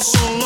son.